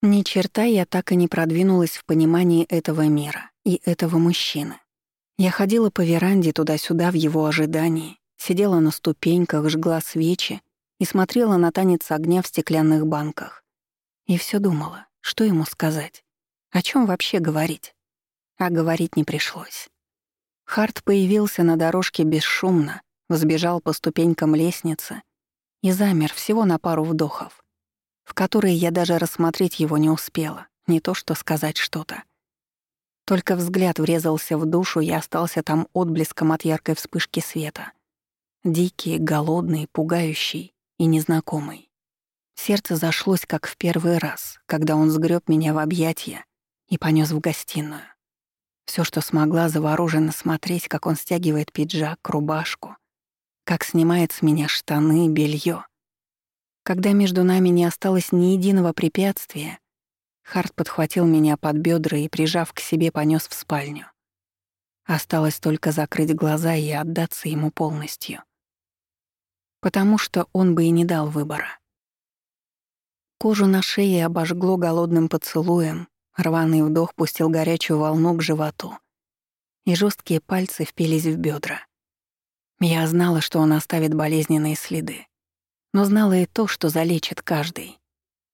Ни черта я так и не продвинулась в понимании этого мира и этого мужчины. Я ходила по веранде туда-сюда в его ожидании, сидела на ступеньках, жгла свечи и смотрела на танец огня в стеклянных банках. И все думала, что ему сказать, о чем вообще говорить. А говорить не пришлось. Харт появился на дорожке бесшумно, взбежал по ступенькам лестницы и замер всего на пару вдохов, в которые я даже рассмотреть его не успела, не то что сказать что-то. Только взгляд врезался в душу и остался там отблеском от яркой вспышки света. Дикий, голодный, пугающий и незнакомый. Сердце зашлось, как в первый раз, когда он сгреб меня в объятия и понес в гостиную. Все, что смогла, завороженно смотреть, как он стягивает пиджак, рубашку, как снимает с меня штаны, белье. Когда между нами не осталось ни единого препятствия, Харт подхватил меня под бедра и, прижав к себе, понес в спальню. Осталось только закрыть глаза и отдаться ему полностью. Потому что он бы и не дал выбора. Кожу на шее обожгло голодным поцелуем, рваный вдох пустил горячую волну к животу, и жесткие пальцы впились в бедра. Я знала, что он оставит болезненные следы, но знала и то, что залечит каждый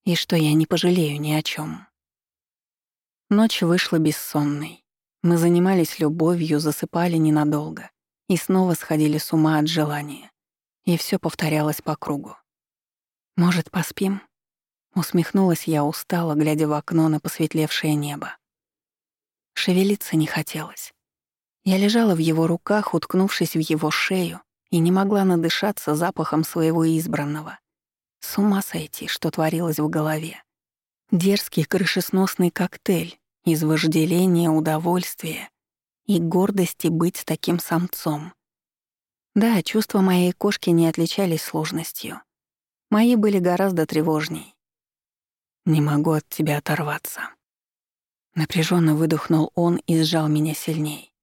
и что я не пожалею ни о чем. Ночь вышла бессонной. Мы занимались любовью, засыпали ненадолго и снова сходили с ума от желания. И все повторялось по кругу. «Может, поспим?» Усмехнулась я устало, глядя в окно на посветлевшее небо. Шевелиться не хотелось. Я лежала в его руках, уткнувшись в его шею, и не могла надышаться запахом своего избранного. С ума сойти, что творилось в голове. Дерзкий крышесносный коктейль из вожделения, удовольствия и гордости быть таким самцом. Да, чувства моей кошки не отличались сложностью. Мои были гораздо тревожней. «Не могу от тебя оторваться». Напряженно выдохнул он и сжал меня сильней.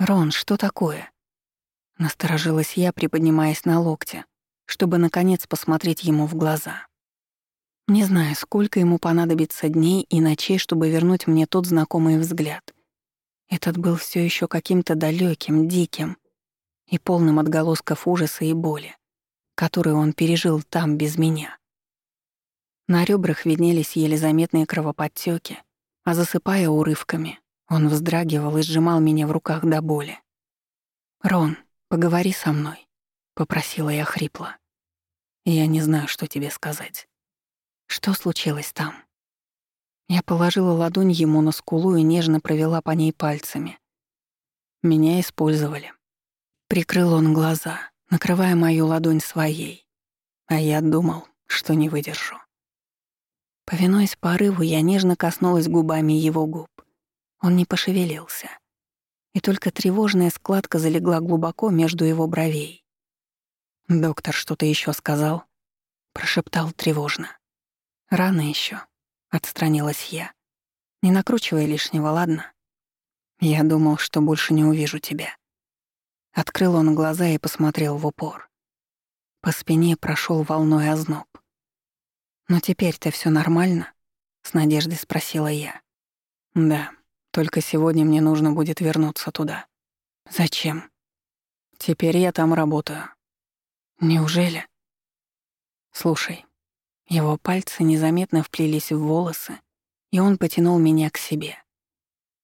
«Рон, что такое?» Насторожилась я, приподнимаясь на локте, чтобы, наконец, посмотреть ему в глаза. Не знаю, сколько ему понадобится дней и ночей, чтобы вернуть мне тот знакомый взгляд. Этот был все еще каким-то далеким, диким и полным отголосков ужаса и боли, которые он пережил там без меня. На ребрах виднелись еле заметные кровоподтеки, а засыпая урывками, он вздрагивал и сжимал меня в руках до боли. «Рон, поговори со мной», — попросила я хрипло. «Я не знаю, что тебе сказать». Что случилось там? Я положила ладонь ему на скулу и нежно провела по ней пальцами. Меня использовали. Прикрыл он глаза, накрывая мою ладонь своей. А я думал, что не выдержу. Повинуясь порыву, я нежно коснулась губами его губ. Он не пошевелился. И только тревожная складка залегла глубоко между его бровей. «Доктор что-то еще сказал?» — прошептал тревожно. «Рано еще, отстранилась я. «Не накручивай лишнего, ладно?» «Я думал, что больше не увижу тебя». Открыл он глаза и посмотрел в упор. По спине прошел волной озноб. «Но теперь-то все нормально?» — с надеждой спросила я. «Да, только сегодня мне нужно будет вернуться туда». «Зачем?» «Теперь я там работаю». «Неужели?» «Слушай, его пальцы незаметно вплелись в волосы, и он потянул меня к себе.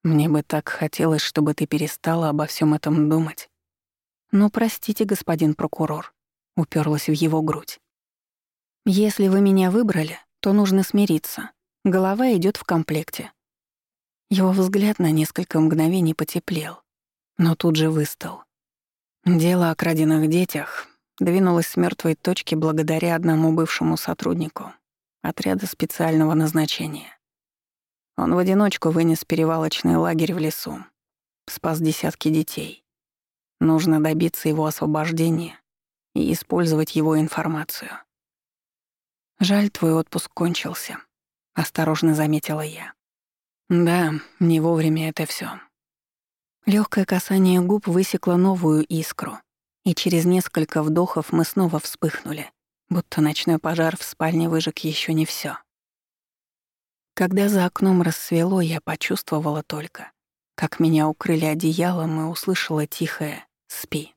Мне бы так хотелось, чтобы ты перестала обо всем этом думать. Ну, простите, господин прокурор, уперлась в его грудь. Если вы меня выбрали, то нужно смириться. Голова идет в комплекте. Его взгляд на несколько мгновений потеплел, но тут же выстал. Дело о краденных детях Двинулась с мертвой точки благодаря одному бывшему сотруднику отряда специального назначения. Он в одиночку вынес перевалочный лагерь в лесу, спас десятки детей. Нужно добиться его освобождения и использовать его информацию. «Жаль, твой отпуск кончился», — осторожно заметила я. «Да, не вовремя это все. Легкое касание губ высекло новую искру — и через несколько вдохов мы снова вспыхнули, будто ночной пожар в спальне выжег еще не все. Когда за окном рассвело, я почувствовала только, как меня укрыли одеялом и услышала тихое «спи».